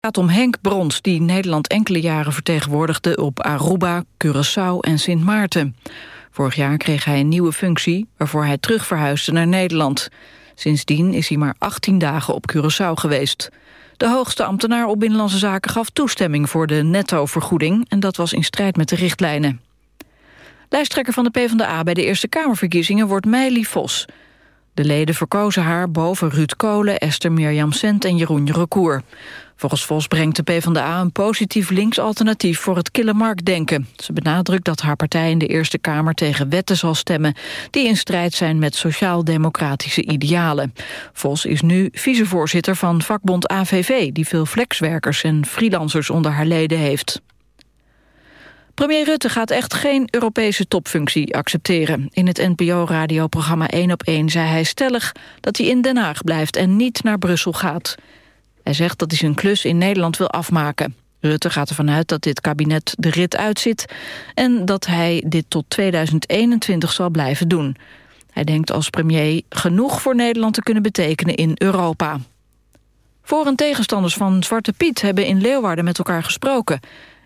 Het gaat om Henk Brons, die Nederland enkele jaren vertegenwoordigde op Aruba, Curaçao en Sint Maarten. Vorig jaar kreeg hij een nieuwe functie, waarvoor hij terug verhuisde naar Nederland. Sindsdien is hij maar 18 dagen op Curaçao geweest. De hoogste ambtenaar op Binnenlandse Zaken gaf toestemming voor de nettovergoeding... en dat was in strijd met de richtlijnen. Lijsttrekker van de PvdA bij de Eerste Kamerverkiezingen wordt Meili Vos. De leden verkozen haar boven Ruud Kolen, Esther Mirjam Sent en Jeroen Recour. Volgens Vos brengt de PvdA een positief links alternatief voor het kille denken. Ze benadrukt dat haar partij in de Eerste Kamer tegen wetten zal stemmen... die in strijd zijn met sociaal-democratische idealen. Vos is nu vicevoorzitter van vakbond AVV... die veel flexwerkers en freelancers onder haar leden heeft. Premier Rutte gaat echt geen Europese topfunctie accepteren. In het NPO-radioprogramma 1 op 1 zei hij stellig dat hij in Den Haag blijft en niet naar Brussel gaat. Hij zegt dat hij zijn klus in Nederland wil afmaken. Rutte gaat ervan uit dat dit kabinet de rit uitzit... en dat hij dit tot 2021 zal blijven doen. Hij denkt als premier genoeg voor Nederland te kunnen betekenen in Europa. Voor- en tegenstanders van Zwarte Piet hebben in Leeuwarden met elkaar gesproken.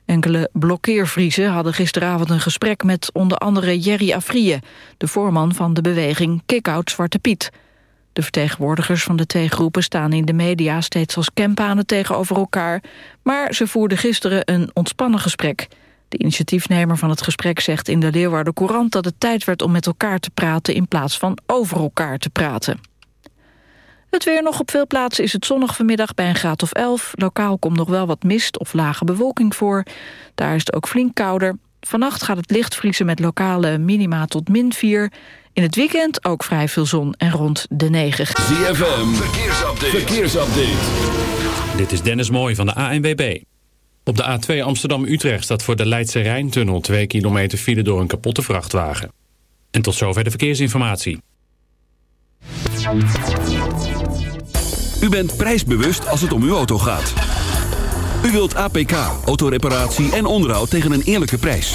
Enkele blokkeervriezen hadden gisteravond een gesprek met onder andere Jerry Afrije... de voorman van de beweging Kick-out Zwarte Piet... De vertegenwoordigers van de twee groepen staan in de media steeds als kempanen tegenover elkaar, maar ze voerden gisteren een ontspannen gesprek. De initiatiefnemer van het gesprek zegt in de Leeuwarden Courant dat het tijd werd om met elkaar te praten in plaats van over elkaar te praten. Het weer nog op veel plaatsen is het zonnig vanmiddag bij een graad of 11. Lokaal komt nog wel wat mist of lage bewolking voor. Daar is het ook flink kouder. Vannacht gaat het licht vriezen met lokale minima tot min 4. In het weekend ook vrij veel zon en rond de 9. ZFM, verkeersupdate. verkeersupdate. Dit is Dennis Mooij van de ANWB. Op de A2 Amsterdam-Utrecht staat voor de Leidse Rijntunnel... 2 kilometer file door een kapotte vrachtwagen. En tot zover de verkeersinformatie. U bent prijsbewust als het om uw auto gaat. U wilt APK, autoreparatie en onderhoud tegen een eerlijke prijs.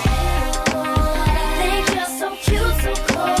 too close.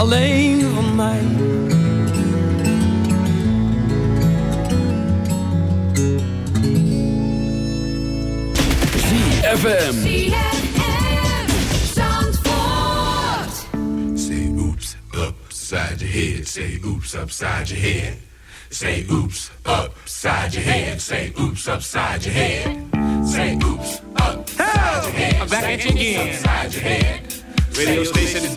Alleen van mij. ZFM. Say oops upside your head. Say oops upside your head. Say oops upside your head. Say oops upside your head. Say oops upside your head. I'm back at you again. Upside your head. Radio station is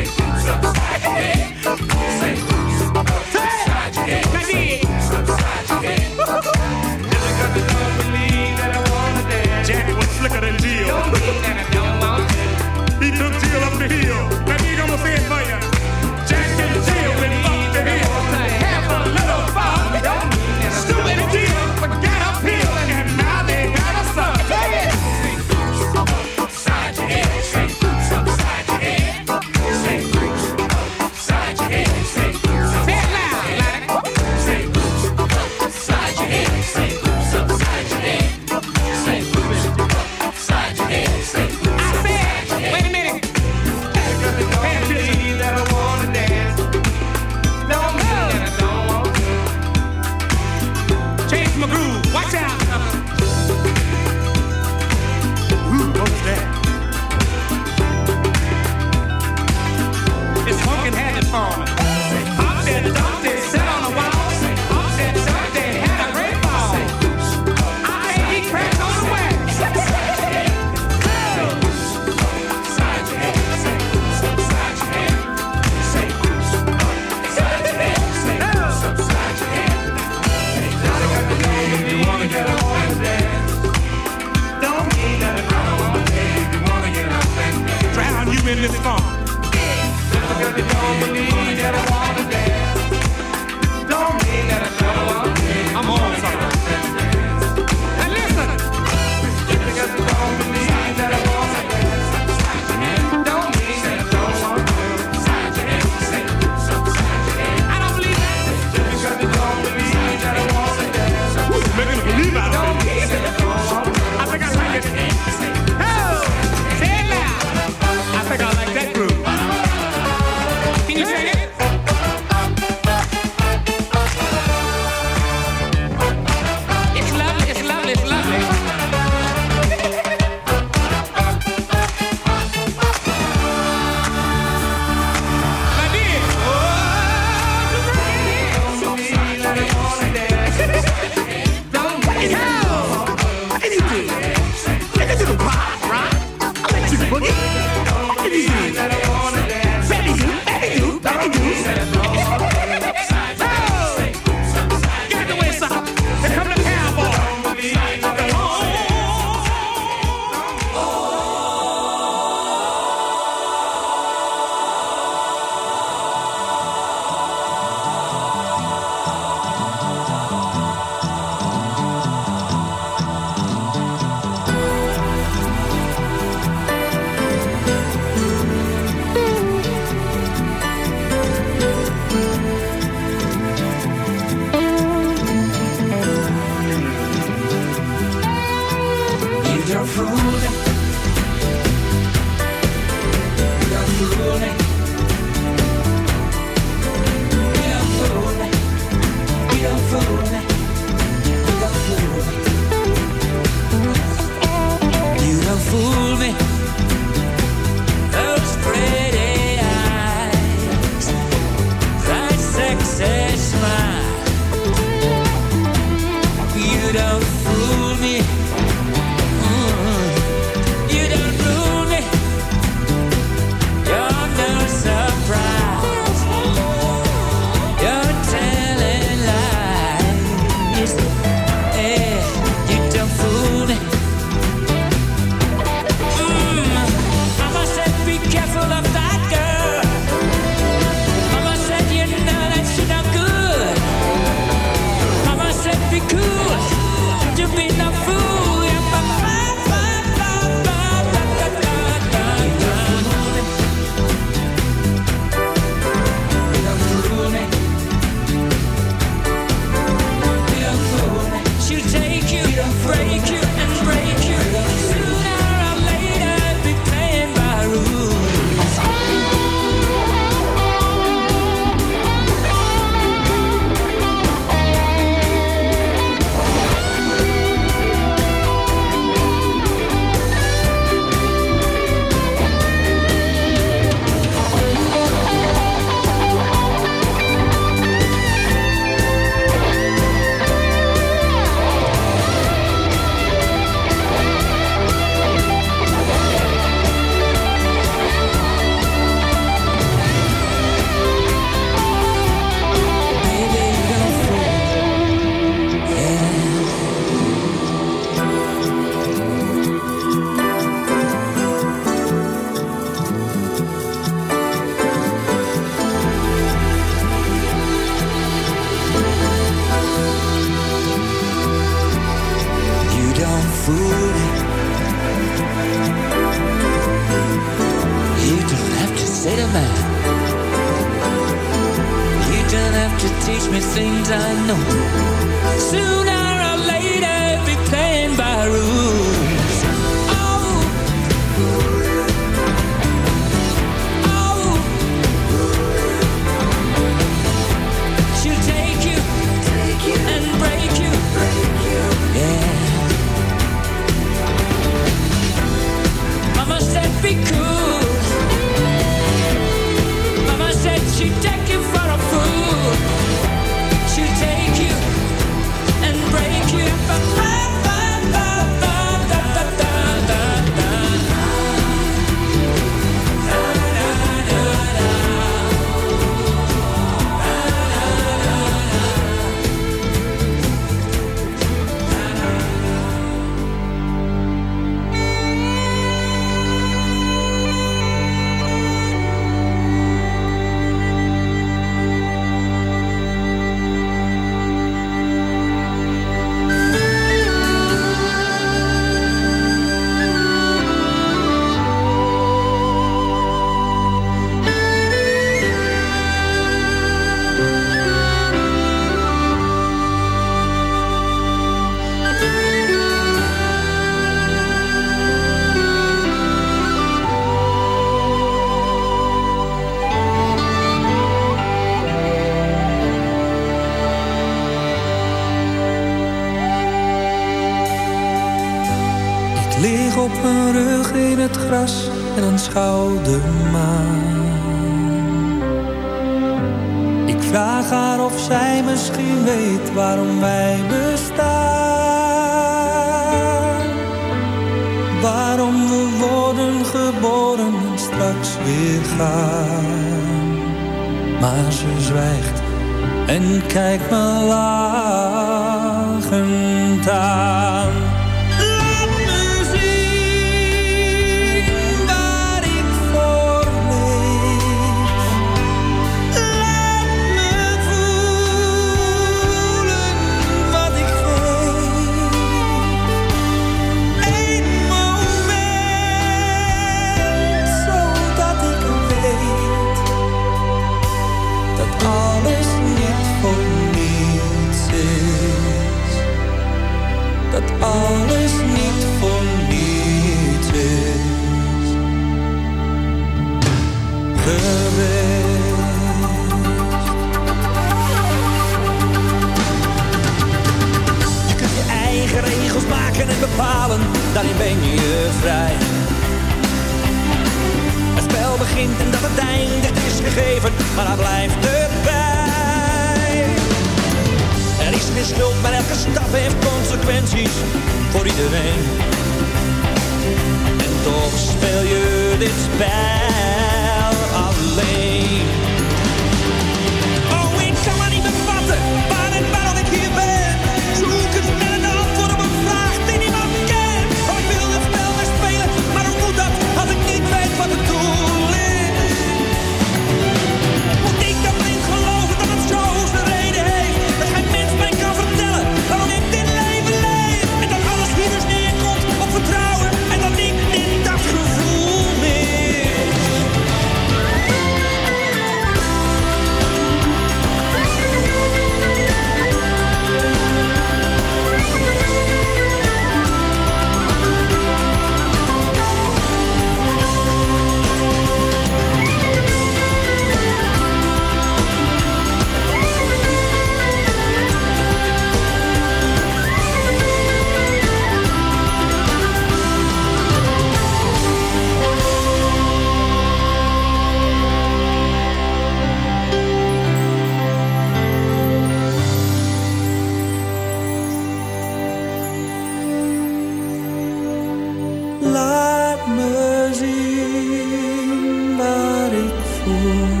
me zien waar ik voel.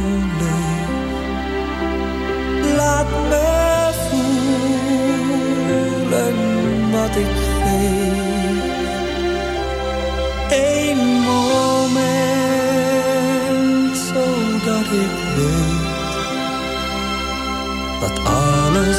Laat me voelen wat ik geef. Eén moment zodat ik weet dat alles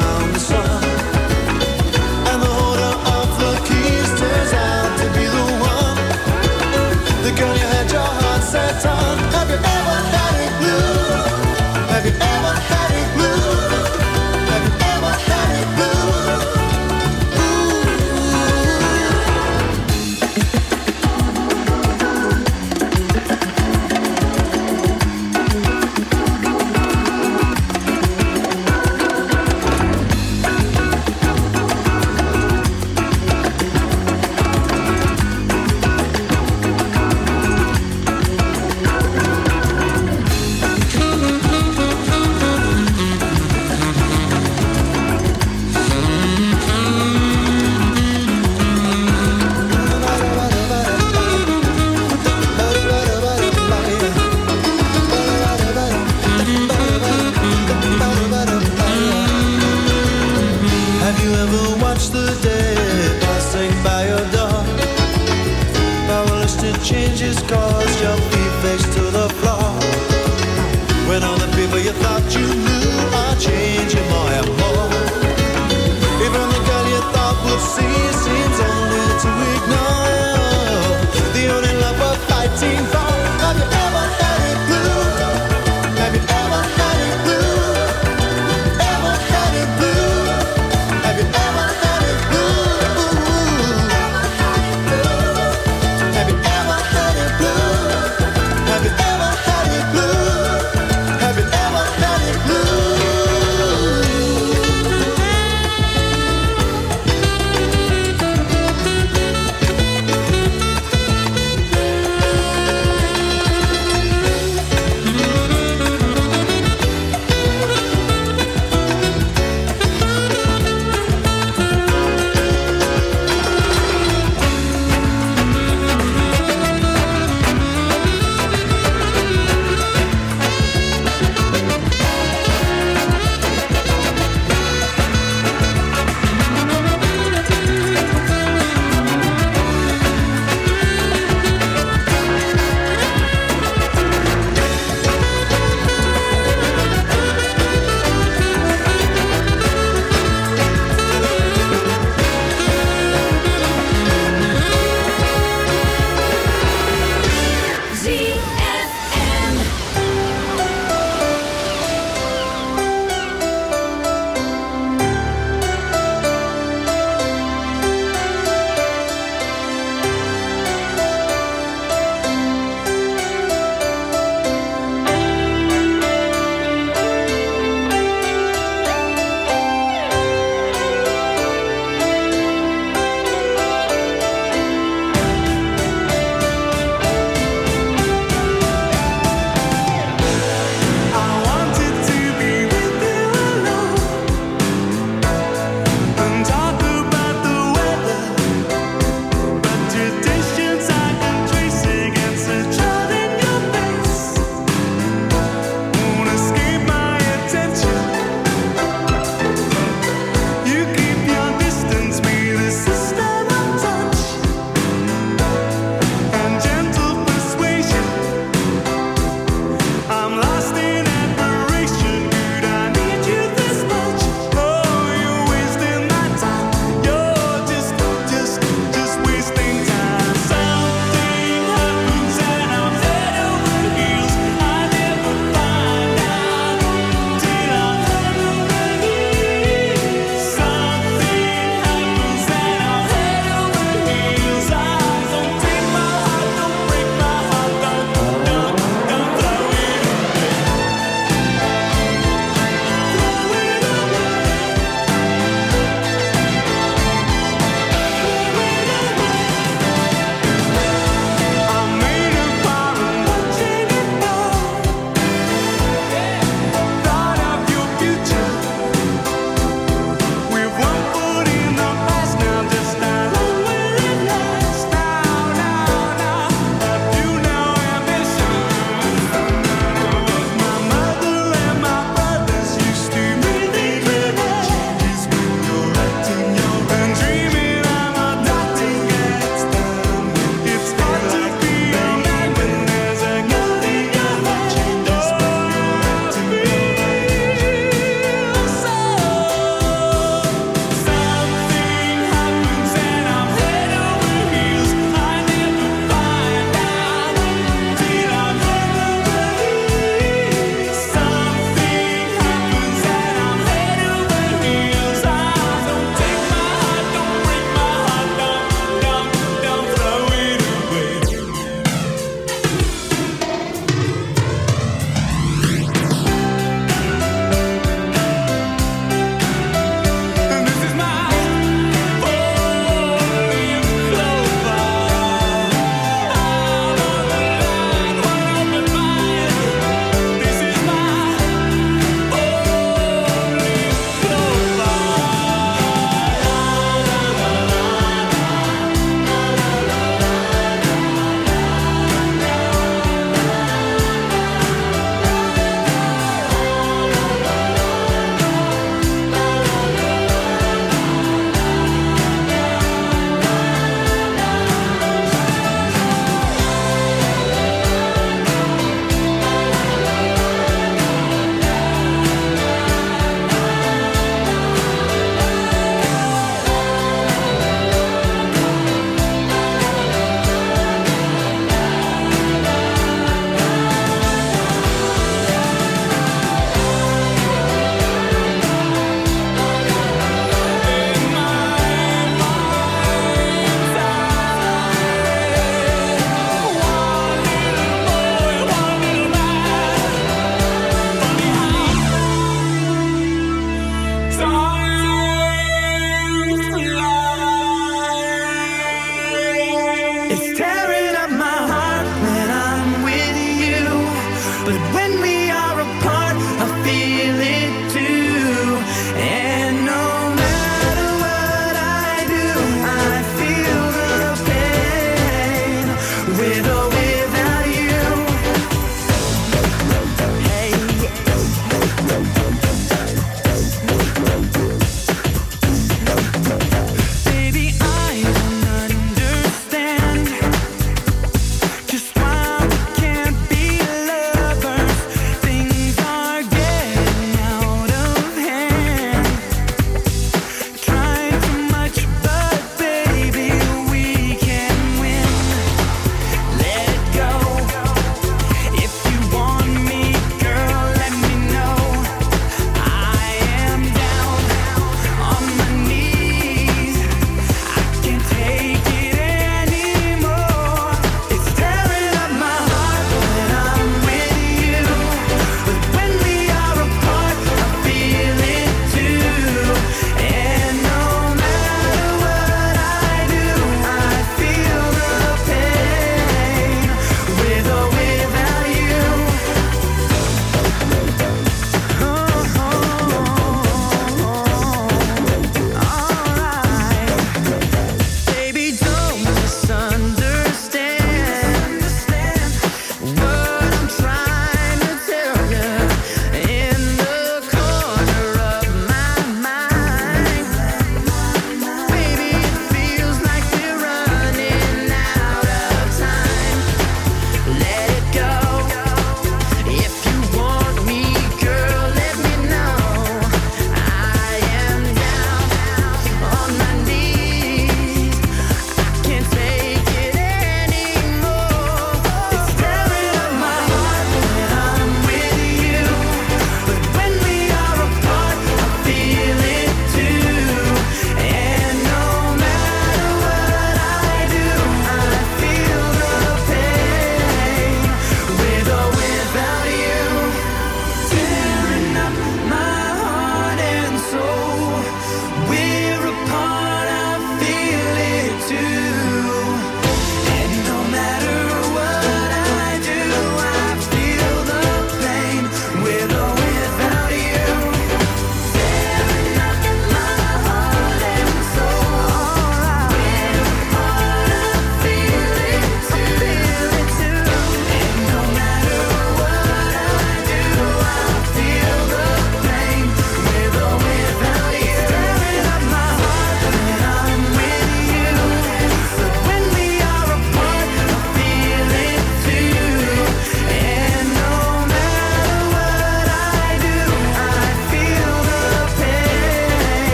down the sun.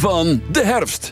Van de herfst.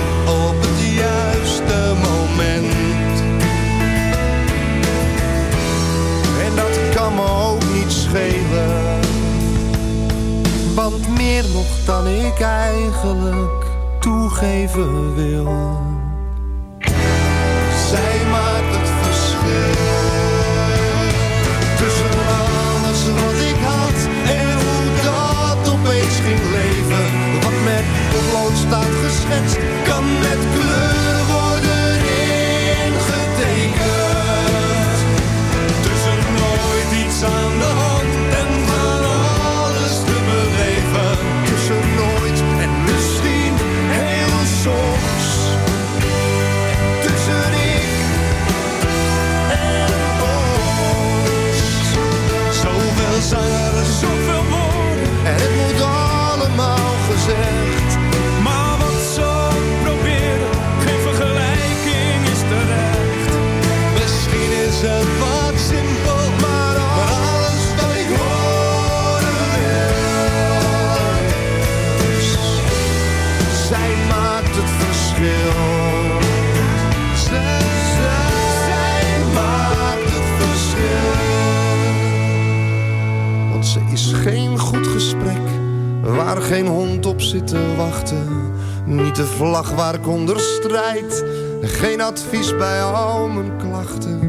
kan me ook niet schelen. Want meer nog dan ik eigenlijk toegeven wil. advies bij al mijn klachten.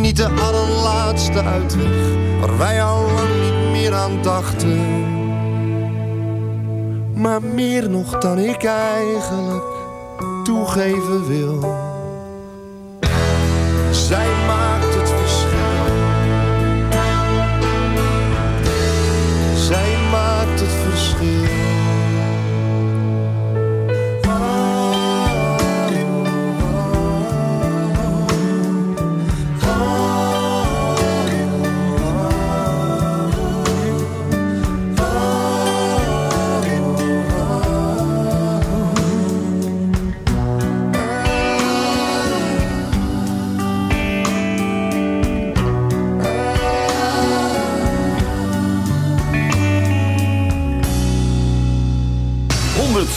Niet de allerlaatste uitweg, waar wij al niet meer aan dachten. Maar meer nog dan ik eigenlijk toegeven wil.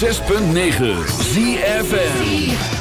106.9 ZFN